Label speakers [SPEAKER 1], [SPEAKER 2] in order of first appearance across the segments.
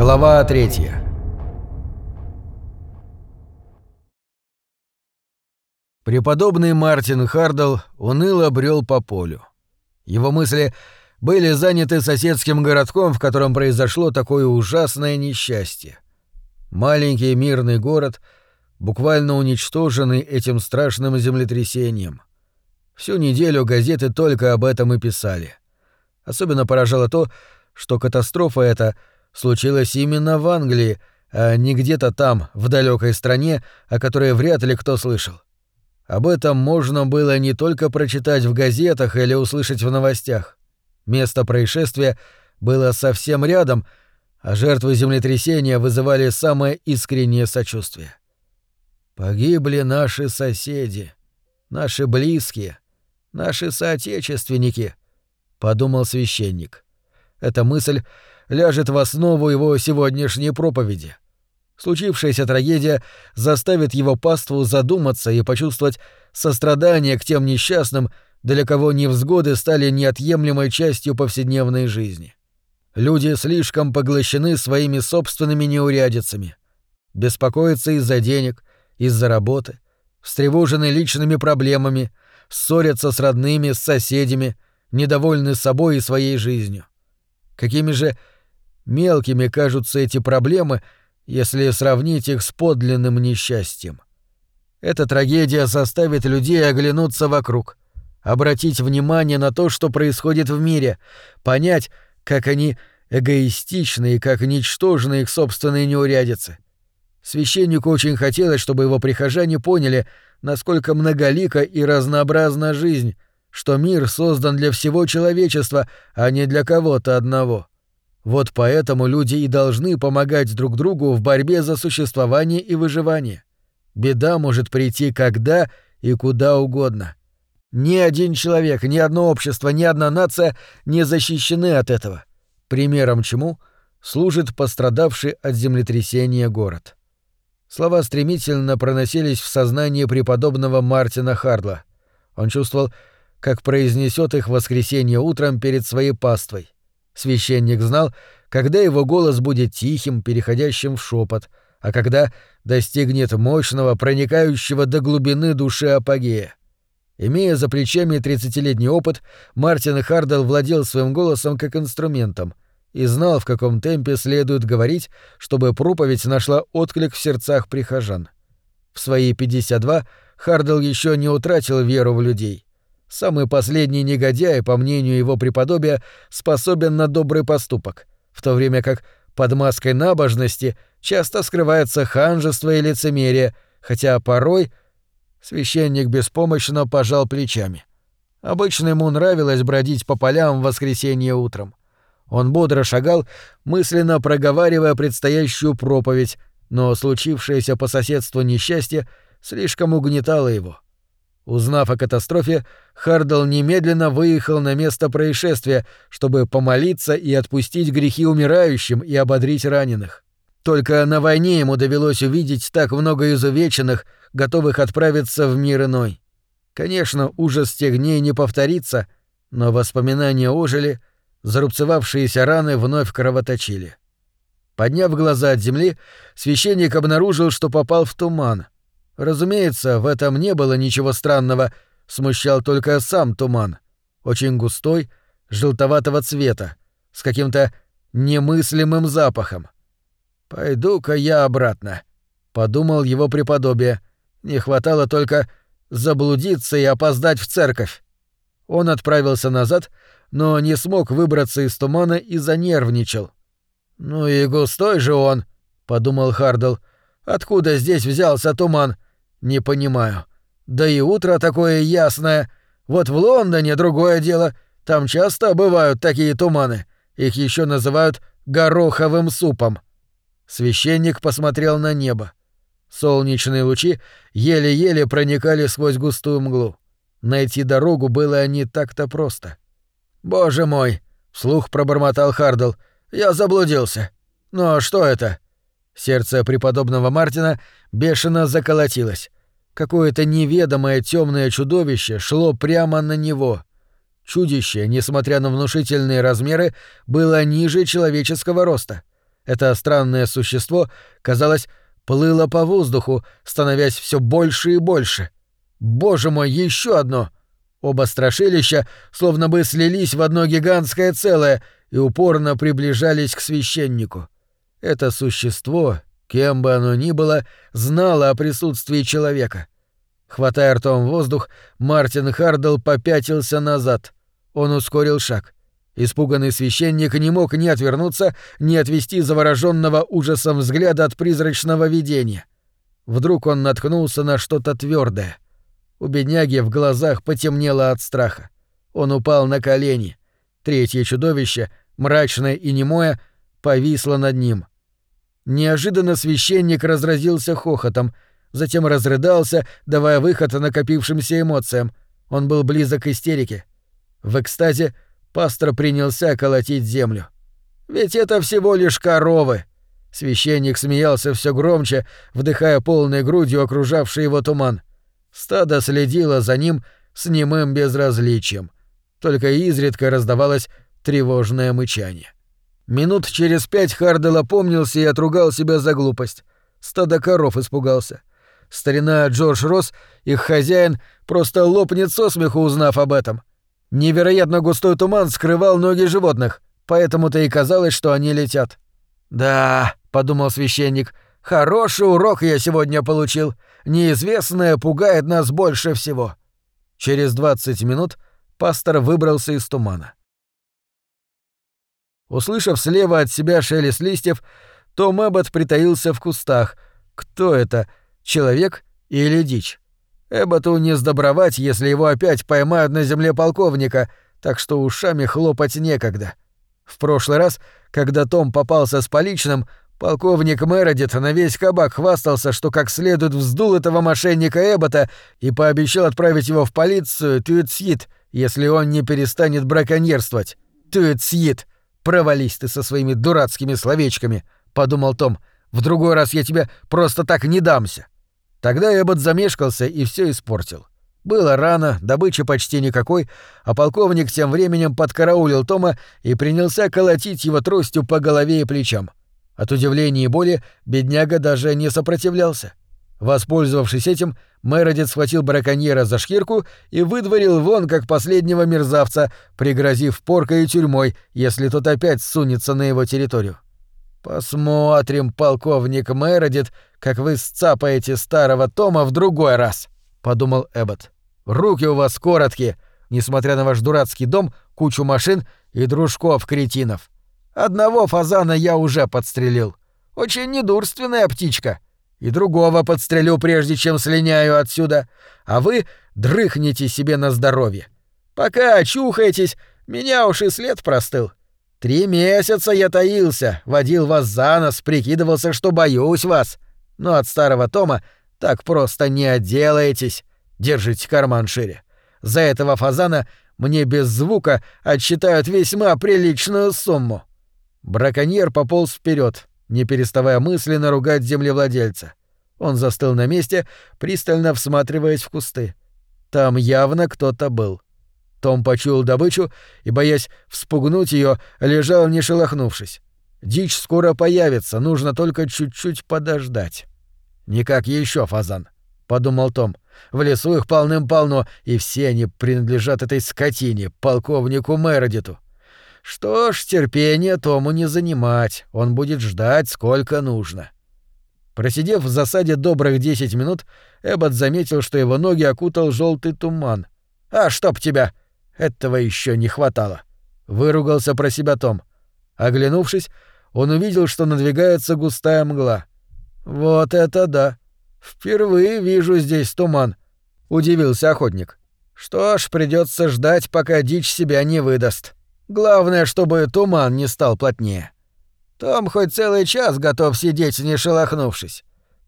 [SPEAKER 1] Глава третья. Преподобный Мартин Хардл уныло брел по полю. Его мысли были заняты соседским городком, в котором произошло такое ужасное несчастье. Маленький мирный город, буквально уничтоженный этим страшным землетрясением. Всю неделю газеты только об этом и писали. Особенно поражало то, что катастрофа эта случилась именно в Англии, а не где-то там, в далекой стране, о которой вряд ли кто слышал. Об этом можно было не только прочитать в газетах или услышать в новостях. Место происшествия было совсем рядом, а жертвы землетрясения вызывали самое искреннее сочувствие. Погибли наши соседи, наши близкие, наши соотечественники, подумал священник. Эта мысль ляжет в основу его сегодняшней проповеди. Случившаяся трагедия заставит его паству задуматься и почувствовать сострадание к тем несчастным, для кого невзгоды стали неотъемлемой частью повседневной жизни. Люди слишком поглощены своими собственными неурядицами. Беспокоятся из-за денег, из-за работы, встревожены личными проблемами, ссорятся с родными, с соседями, недовольны собой и своей жизнью. Какими же мелкими кажутся эти проблемы, если сравнить их с подлинным несчастьем. Эта трагедия заставит людей оглянуться вокруг, обратить внимание на то, что происходит в мире, понять, как они эгоистичны и как ничтожны их собственные неурядицы. Священнику очень хотелось, чтобы его прихожане поняли, насколько многолика и разнообразна жизнь, что мир создан для всего человечества, а не для кого-то одного. Вот поэтому люди и должны помогать друг другу в борьбе за существование и выживание. Беда может прийти когда и куда угодно. Ни один человек, ни одно общество, ни одна нация не защищены от этого. Примером чему служит пострадавший от землетрясения город. Слова стремительно проносились в сознании преподобного Мартина Хардла. Он чувствовал, как произнесет их воскресенье утром перед своей паствой. Священник знал, когда его голос будет тихим, переходящим в шепот, а когда достигнет мощного, проникающего до глубины души апогея. Имея за плечами тридцатилетний опыт, Мартин Хардел владел своим голосом как инструментом и знал, в каком темпе следует говорить, чтобы проповедь нашла отклик в сердцах прихожан. В свои 52 Хардел еще не утратил веру в людей — Самый последний негодяй, по мнению его преподобия, способен на добрый поступок, в то время как под маской набожности часто скрывается ханжество и лицемерие, хотя порой священник беспомощно пожал плечами. Обычно ему нравилось бродить по полям в воскресенье утром. Он бодро шагал, мысленно проговаривая предстоящую проповедь, но случившееся по соседству несчастье слишком угнетало его. — Узнав о катастрофе, Хардл немедленно выехал на место происшествия, чтобы помолиться и отпустить грехи умирающим и ободрить раненых. Только на войне ему довелось увидеть так много изувеченных, готовых отправиться в мир иной. Конечно, ужас тех дней не повторится, но воспоминания ожили, зарубцевавшиеся раны вновь кровоточили. Подняв глаза от земли, священник обнаружил, что попал в туман — Разумеется, в этом не было ничего странного, смущал только сам туман. Очень густой, желтоватого цвета, с каким-то немыслимым запахом. «Пойду-ка я обратно», — подумал его преподобие. Не хватало только заблудиться и опоздать в церковь. Он отправился назад, но не смог выбраться из тумана и занервничал. «Ну и густой же он», — подумал Хардл. «Откуда здесь взялся туман? Не понимаю. Да и утро такое ясное. Вот в Лондоне другое дело. Там часто бывают такие туманы. Их еще называют гороховым супом. Священник посмотрел на небо. Солнечные лучи еле-еле проникали сквозь густую мглу. Найти дорогу было не так-то просто. «Боже мой!» — вслух пробормотал Хардл. «Я заблудился. Но что это?» Сердце преподобного Мартина бешено заколотилось. Какое-то неведомое темное чудовище шло прямо на него. Чудище, несмотря на внушительные размеры, было ниже человеческого роста. Это странное существо, казалось, плыло по воздуху, становясь все больше и больше. Боже мой, еще одно! Оба страшилища словно бы слились в одно гигантское целое и упорно приближались к священнику. Это существо, кем бы оно ни было, знало о присутствии человека. Хватая ртом воздух, Мартин Хардл попятился назад. Он ускорил шаг. Испуганный священник не мог ни отвернуться, ни отвести завороженного ужасом взгляда от призрачного видения. Вдруг он наткнулся на что-то твердое. У бедняги в глазах потемнело от страха. Он упал на колени. Третье чудовище, мрачное и немое, повисло над ним. Неожиданно священник разразился хохотом, затем разрыдался, давая выход накопившимся эмоциям. Он был близок к истерике. В экстазе пастор принялся колотить землю. «Ведь это всего лишь коровы!» Священник смеялся все громче, вдыхая полной грудью окружавший его туман. Стадо следило за ним с немым безразличием. Только изредка раздавалось тревожное мычание. Минут через пять Хардел опомнился и отругал себя за глупость. Стадо коров испугался. Старина Джордж Росс, их хозяин, просто лопнет со смеху, узнав об этом. Невероятно густой туман скрывал ноги животных, поэтому-то и казалось, что они летят. «Да», — подумал священник, — «хороший урок я сегодня получил. Неизвестное пугает нас больше всего». Через двадцать минут пастор выбрался из тумана. Услышав слева от себя шелест листьев, Том Эббот притаился в кустах. Кто это, человек или дичь? Эбботу не сдобровать, если его опять поймают на земле полковника, так что ушами хлопать некогда. В прошлый раз, когда Том попался с поличным, полковник Мередит на весь кабак хвастался, что как следует вздул этого мошенника Эббота и пообещал отправить его в полицию Тюитсьит, если он не перестанет браконьерствовать. Тюитсьит! Провались ты со своими дурацкими словечками, подумал Том. В другой раз я тебе просто так не дамся. Тогда Эббот замешкался и все испортил. Было рано, добычи почти никакой, а полковник тем временем подкараулил Тома и принялся колотить его тростью по голове и плечам. От удивления и боли бедняга даже не сопротивлялся. Воспользовавшись этим, Мередит схватил браконьера за шкирку и выдворил вон как последнего мерзавца, пригрозив поркой и тюрьмой, если тот опять сунется на его территорию. «Посмотрим, полковник Мередит, как вы сцапаете старого Тома в другой раз», — подумал Эббот. «Руки у вас короткие, несмотря на ваш дурацкий дом, кучу машин и дружков-кретинов. Одного фазана я уже подстрелил. Очень недурственная птичка» и другого подстрелю, прежде чем слиняю отсюда, а вы дрыхните себе на здоровье. Пока очухаетесь, меня уж и след простыл. Три месяца я таился, водил вас за нос, прикидывался, что боюсь вас. Но от старого Тома так просто не отделаетесь. Держите карман шире. За этого фазана мне без звука отсчитают весьма приличную сумму. Браконьер пополз вперед, не переставая мысленно ругать землевладельца. Он застыл на месте, пристально всматриваясь в кусты. Там явно кто-то был. Том почуял добычу и, боясь вспугнуть ее, лежал не шелохнувшись. Дичь скоро появится, нужно только чуть-чуть подождать. «Никак еще фазан», — подумал Том. «В лесу их полным-полно, и все они принадлежат этой скотине, полковнику Мередиту. Что ж, терпение Тому не занимать, он будет ждать сколько нужно. Просидев в засаде добрых десять минут, Эббот заметил, что его ноги окутал желтый туман. «А, чтоб тебя! Этого еще не хватало!» — выругался про себя Том. Оглянувшись, он увидел, что надвигается густая мгла. «Вот это да! Впервые вижу здесь туман!» — удивился охотник. «Что ж, придется ждать, пока дичь себя не выдаст». Главное, чтобы туман не стал плотнее. Том хоть целый час готов сидеть, не шелохнувшись.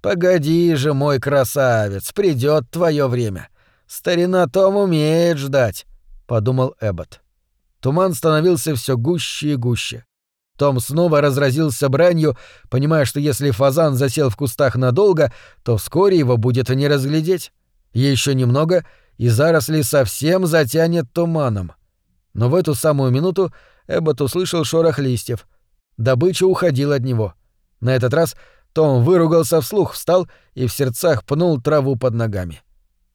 [SPEAKER 1] Погоди же, мой красавец, придет твое время. Старина Том умеет ждать, подумал Эббот. Туман становился все гуще и гуще. Том снова разразился бранью, понимая, что если фазан засел в кустах надолго, то вскоре его будет не разглядеть. Еще немного, и заросли совсем затянет туманом. Но в эту самую минуту Эббот услышал шорох листьев. Добыча уходила от него. На этот раз Том выругался вслух, встал и в сердцах пнул траву под ногами.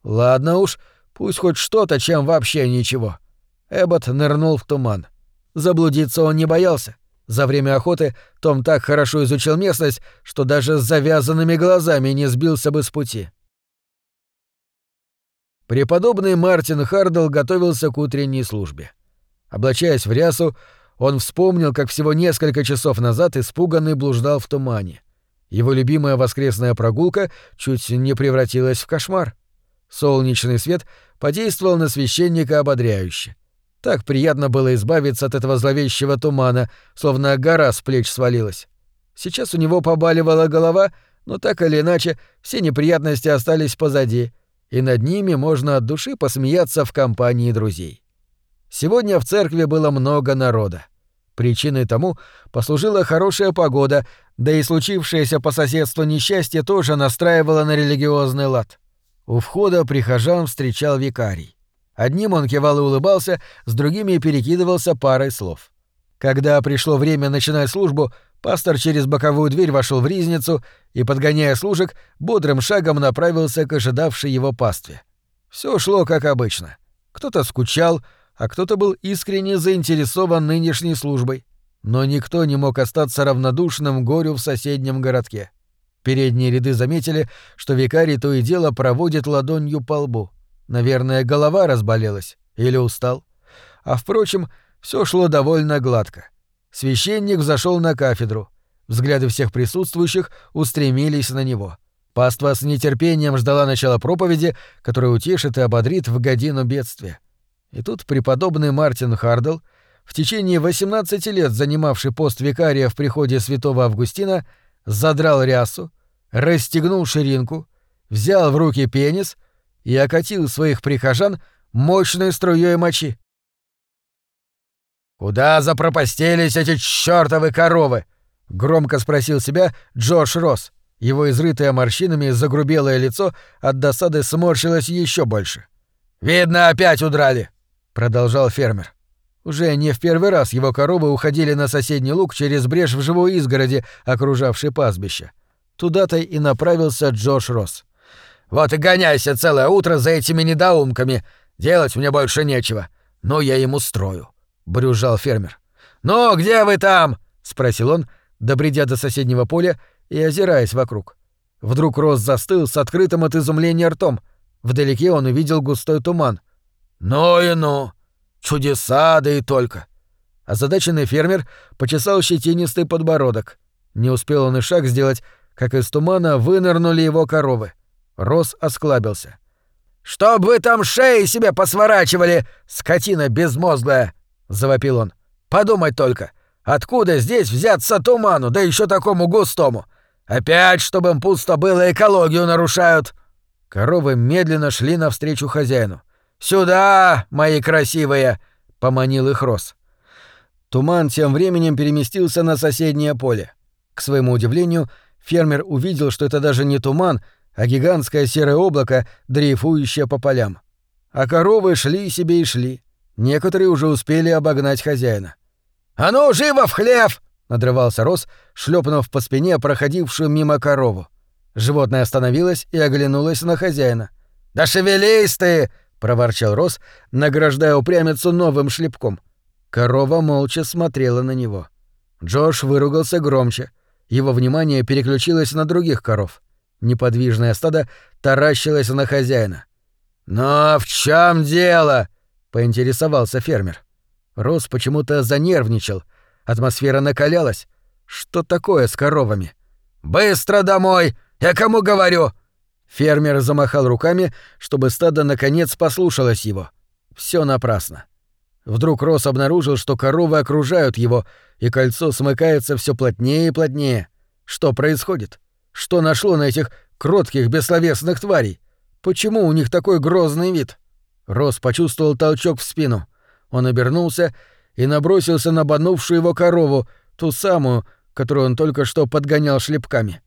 [SPEAKER 1] Ладно уж, пусть хоть что-то, чем вообще ничего. Эббот нырнул в туман. Заблудиться он не боялся. За время охоты Том так хорошо изучил местность, что даже с завязанными глазами не сбился бы с пути. Преподобный Мартин Хардл готовился к утренней службе. Облачаясь в рясу, он вспомнил, как всего несколько часов назад испуганный блуждал в тумане. Его любимая воскресная прогулка чуть не превратилась в кошмар. Солнечный свет подействовал на священника ободряюще. Так приятно было избавиться от этого зловещего тумана, словно гора с плеч свалилась. Сейчас у него побаливала голова, но так или иначе все неприятности остались позади, и над ними можно от души посмеяться в компании друзей. Сегодня в церкви было много народа. Причиной тому послужила хорошая погода, да и случившееся по соседству несчастье тоже настраивало на религиозный лад. У входа прихожан встречал викарий. Одним он кивал и улыбался, с другими перекидывался парой слов. Когда пришло время начинать службу, пастор через боковую дверь вошел в ризницу и, подгоняя служек, бодрым шагом направился к ожидавшей его пастве. Все шло как обычно. Кто-то скучал, а кто-то был искренне заинтересован нынешней службой. Но никто не мог остаться равнодушным горю в соседнем городке. Передние ряды заметили, что викарий то и дело проводит ладонью по лбу. Наверное, голова разболелась или устал. А впрочем, все шло довольно гладко. Священник взошел на кафедру. Взгляды всех присутствующих устремились на него. Паства с нетерпением ждала начала проповеди, которая утешит и ободрит в годину бедствия. И тут преподобный Мартин Хардл, в течение 18 лет занимавший пост викария в приходе святого Августина, задрал рясу, расстегнул ширинку, взял в руки пенис — и окатил своих прихожан мощной струей мочи. «Куда запропастились эти чёртовы коровы?» — громко спросил себя Джош Росс. Его изрытое морщинами загрубелое лицо от досады сморщилось еще больше. «Видно, опять удрали!» — продолжал фермер. Уже не в первый раз его коровы уходили на соседний луг через брешь в живой изгороди, окружавшей пастбище. Туда-то и направился Джош Росс. Вот и гоняйся целое утро за этими недоумками. Делать мне больше нечего. Но я ему строю», — брюзжал фермер. «Ну, где вы там?» — спросил он, добредя до соседнего поля и озираясь вокруг. Вдруг Рос застыл с открытым от изумления ртом. Вдалеке он увидел густой туман. «Ну и ну! Чудеса, да и только!» Озадаченный фермер почесал щетинистый подбородок. Не успел он и шаг сделать, как из тумана вынырнули его коровы. Рос осклабился. «Чтоб вы там шеи себе посворачивали, скотина безмозглая!» — завопил он. «Подумать только, откуда здесь взяться туману, да еще такому густому? Опять, чтобы им пусто было, экологию нарушают!» Коровы медленно шли навстречу хозяину. «Сюда, мои красивые!» — поманил их Рос. Туман тем временем переместился на соседнее поле. К своему удивлению, фермер увидел, что это даже не туман, а гигантское серое облако, дрейфующее по полям. А коровы шли себе и шли. Некоторые уже успели обогнать хозяина. «А ну, живо в хлев!» — надрывался Рос, шлепнув по спине проходившую мимо корову. Животное остановилось и оглянулось на хозяина. «Да шевелись ты!» — проворчал Рос, награждая упрямицу новым шлепком. Корова молча смотрела на него. Джош выругался громче. Его внимание переключилось на других коров. Неподвижное стадо таращилось на хозяина. «Но в чем дело?» — поинтересовался фермер. Рос почему-то занервничал. Атмосфера накалялась. Что такое с коровами? «Быстро домой! Я кому говорю?» Фермер замахал руками, чтобы стадо наконец послушалось его. Все напрасно. Вдруг Рос обнаружил, что коровы окружают его, и кольцо смыкается все плотнее и плотнее. Что происходит? Что нашло на этих кротких, бессловесных тварей? Почему у них такой грозный вид? Рос почувствовал толчок в спину. Он обернулся и набросился на банувшую его корову, ту самую, которую он только что подгонял шлепками.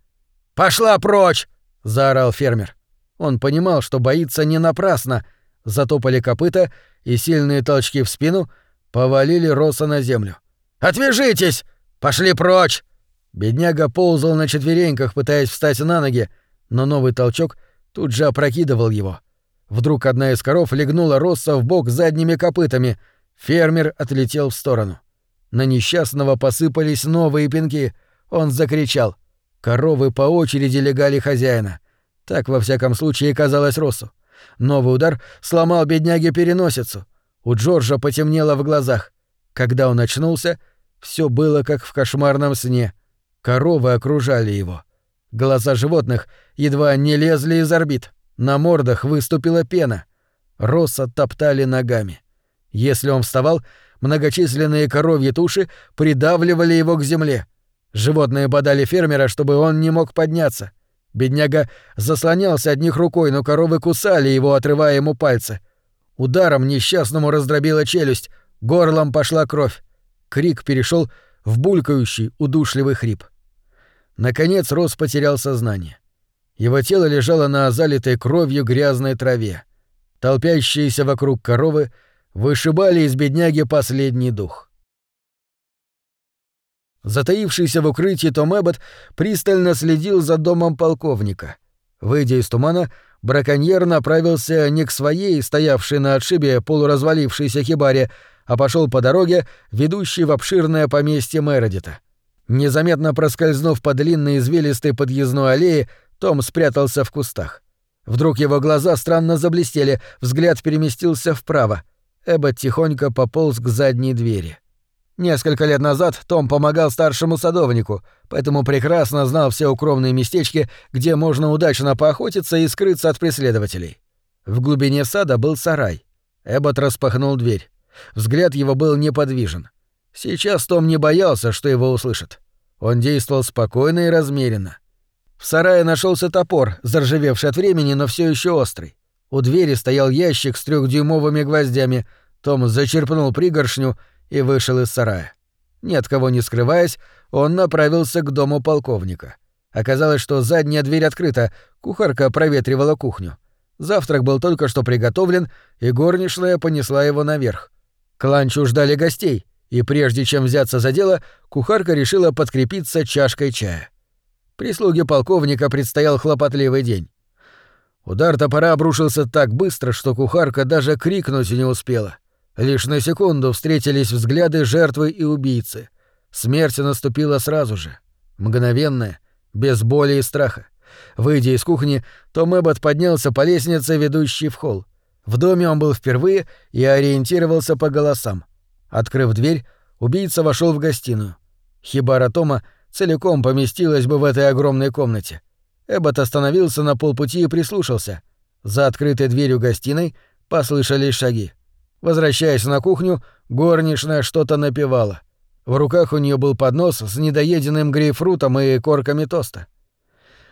[SPEAKER 1] «Пошла прочь!» — заорал фермер. Он понимал, что боится не напрасно. Затопали копыта, и сильные толчки в спину повалили Роса на землю. «Отвяжитесь!» — «Пошли прочь!» Бедняга ползал на четвереньках, пытаясь встать на ноги, но новый толчок тут же опрокидывал его. Вдруг одна из коров легнула Росса в бок задними копытами. Фермер отлетел в сторону. На несчастного посыпались новые пинки. Он закричал. Коровы по очереди легали хозяина. Так, во всяком случае, казалось Россу. Новый удар сломал бедняге переносицу. У Джорджа потемнело в глазах. Когда он очнулся, все было как в кошмарном сне. Коровы окружали его. Глаза животных едва не лезли из орбит. На мордах выступила пена. Росса топтали ногами. Если он вставал, многочисленные коровьи туши придавливали его к земле. Животные бодали фермера, чтобы он не мог подняться. Бедняга заслонялся от них рукой, но коровы кусали его, отрывая ему пальцы. Ударом несчастному раздробила челюсть, горлом пошла кровь. Крик перешел в булькающий, удушливый хрип. Наконец Рос потерял сознание. Его тело лежало на залитой кровью грязной траве. Толпящиеся вокруг коровы вышибали из бедняги последний дух. Затаившийся в укрытии Том Эббот пристально следил за домом полковника. Выйдя из тумана, браконьер направился не к своей, стоявшей на отшибе полуразвалившейся хибаре, а пошел по дороге, ведущей в обширное поместье Мередита. Незаметно проскользнув по длинной извилистой подъездной аллее, том спрятался в кустах. Вдруг его глаза странно заблестели, взгляд переместился вправо. Эббот тихонько пополз к задней двери. Несколько лет назад Том помогал старшему садовнику, поэтому прекрасно знал все укромные местечки, где можно удачно поохотиться и скрыться от преследователей. В глубине сада был сарай. Эббот распахнул дверь. Взгляд его был неподвижен. Сейчас Том не боялся, что его услышат. Он действовал спокойно и размеренно. В сарае нашелся топор, заржавевший от времени, но все еще острый. У двери стоял ящик с трехдюймовыми гвоздями. Том зачерпнул пригоршню и вышел из сарая. Ни от кого не скрываясь, он направился к дому полковника. Оказалось, что задняя дверь открыта, кухарка проветривала кухню. Завтрак был только что приготовлен, и горничная понесла его наверх. К ланчу ждали гостей, и прежде чем взяться за дело, кухарка решила подкрепиться чашкой чая. Прислуге полковника предстоял хлопотливый день. Удар топора обрушился так быстро, что кухарка даже крикнуть не успела. Лишь на секунду встретились взгляды жертвы и убийцы. Смерть наступила сразу же. Мгновенная, без боли и страха. Выйдя из кухни, Том Эббот поднялся по лестнице, ведущей в холл. В доме он был впервые и ориентировался по голосам. Открыв дверь, убийца вошел в гостиную. Хибара Тома целиком поместилась бы в этой огромной комнате. Эббот остановился на полпути и прислушался. За открытой дверью гостиной послышались шаги. Возвращаясь на кухню, горничная что-то напевала. В руках у нее был поднос с недоеденным грейпфрутом и корками тоста.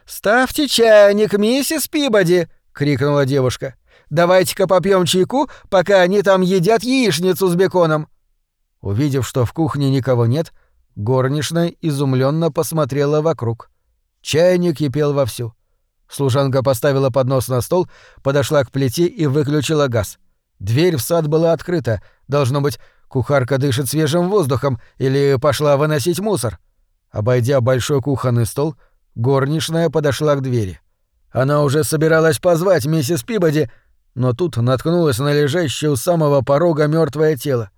[SPEAKER 1] «Ставьте чайник, миссис Пибоди!» — крикнула девушка. «Давайте-ка попьем чайку, пока они там едят яичницу с беконом!» Увидев, что в кухне никого нет, горничная изумленно посмотрела вокруг. Чайник кипел вовсю. Служанка поставила поднос на стол, подошла к плите и выключила газ. Дверь в сад была открыта. Должно быть, кухарка дышит свежим воздухом или пошла выносить мусор. Обойдя большой кухонный стол, горничная подошла к двери. Она уже собиралась позвать миссис Пибоди, но тут наткнулась на лежащее у самого порога мертвое тело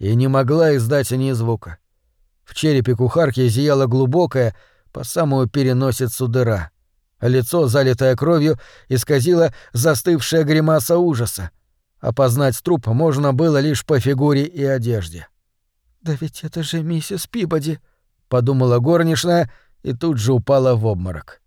[SPEAKER 1] и не могла издать ни звука. В черепе кухарки зияла глубокая, по самую переносицу дыра. Лицо, залитое кровью, исказило застывшая гримаса ужаса. Опознать труп можно было лишь по фигуре и одежде. «Да ведь это же миссис Пибоди», — подумала горничная и тут же упала в обморок.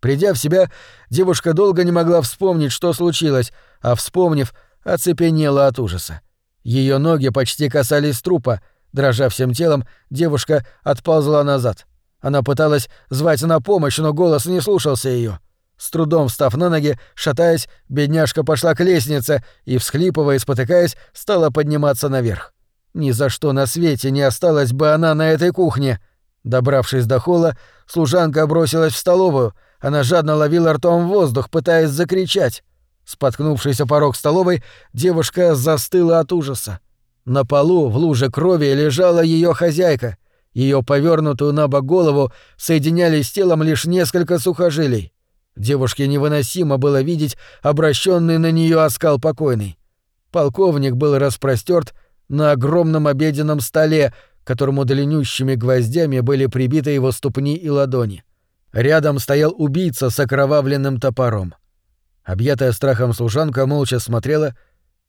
[SPEAKER 1] Придя в себя, девушка долго не могла вспомнить, что случилось, а вспомнив, оцепенела от ужаса. Ее ноги почти касались трупа, дрожа всем телом, девушка отползла назад. Она пыталась звать на помощь, но голос не слушался ее. С трудом встав на ноги, шатаясь, бедняжка пошла к лестнице и, всхлипывая и спотыкаясь, стала подниматься наверх. Ни за что на свете не осталась бы она на этой кухне. Добравшись до холла, служанка бросилась в столовую. Она жадно ловила ртом воздух, пытаясь закричать. Споткнувшись о порог столовой, девушка застыла от ужаса. На полу в луже крови лежала ее хозяйка. Ее повернутую на бок голову соединяли с телом лишь несколько сухожилий. Девушке невыносимо было видеть обращенный на нее оскал покойный. Полковник был распростерт на огромном обеденном столе, которому длиннющими гвоздями были прибиты его ступни и ладони. Рядом стоял убийца с окровавленным топором. Объятая страхом служанка молча смотрела,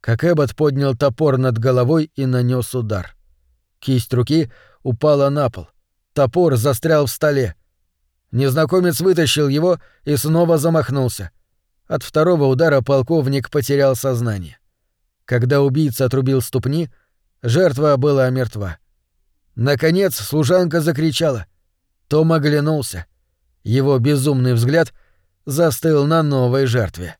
[SPEAKER 1] как Эббот поднял топор над головой и нанес удар. Кисть руки упала на пол. Топор застрял в столе. Незнакомец вытащил его и снова замахнулся. От второго удара полковник потерял сознание. Когда убийца отрубил ступни, жертва была мертва. Наконец служанка закричала. Том оглянулся. Его безумный взгляд застыл на новой жертве.